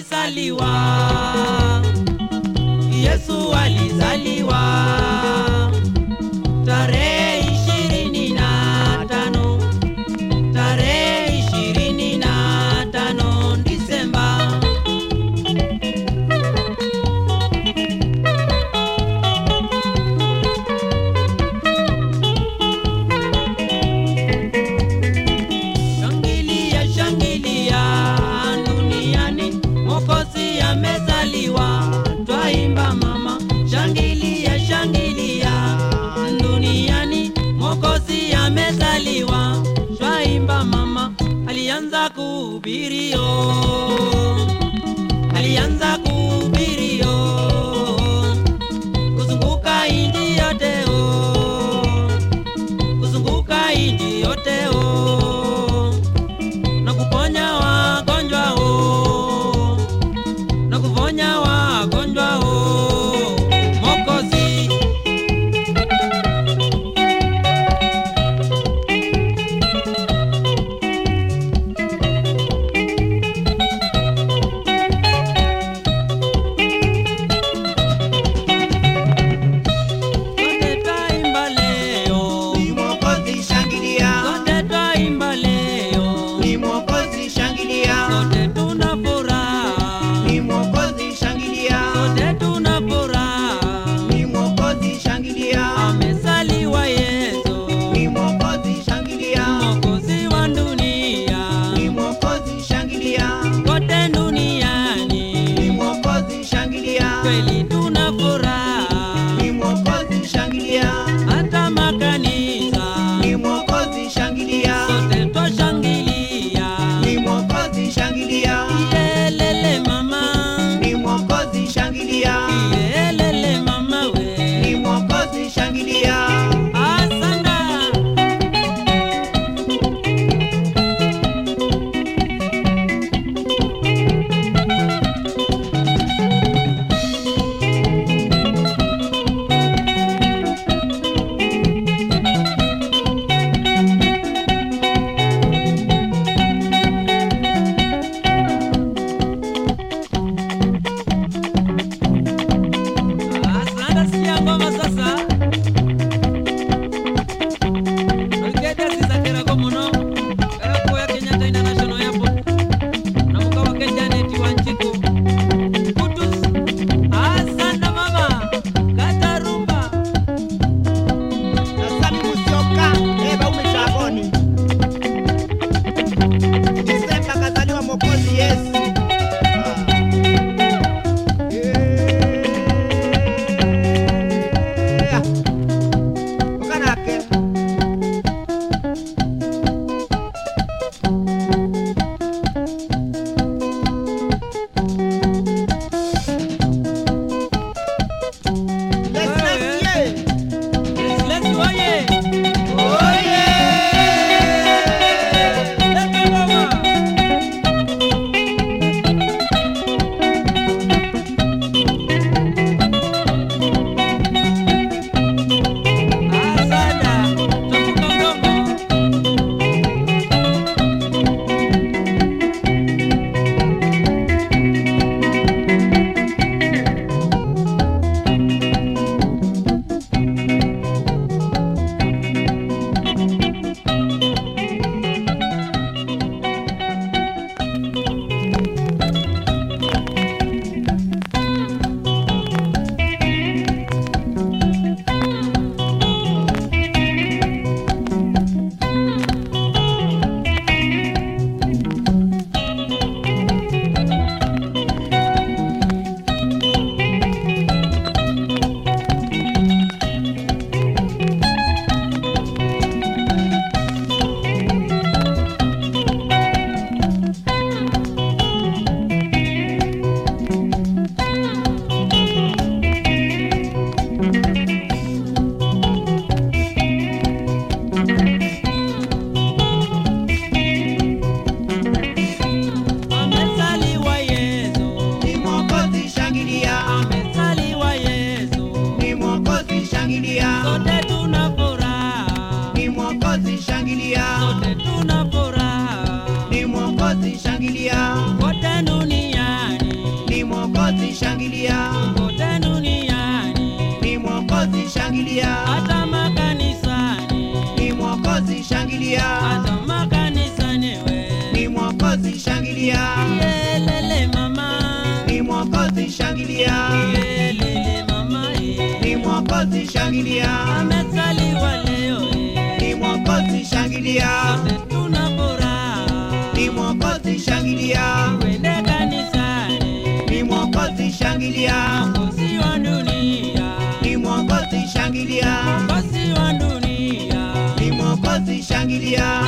Alizaliwa, Yesu alizaliwa kwenda kuhubiriwa shangilia, wote duniani, ni Mwokozi shangilia, wote duniani, ni Mwokozi shangilia, hata makanisani, ni Mwokozi shangilia, hata makanisani we. ni Mwokozi shangilia, Yelele mama, ni Mwokozi shangilia, yelele mama, ni Mwokozi shangilia, amezaliwa leo, ni Mwokozi shangilia, ni Mwokozi shangilia, twende kanisani, ni Mwokozi shangilia, Mwokozi wa dunia, ni Mwokozi shangilia, Mwokozi wa dunia, ni Mwokozi shangilia,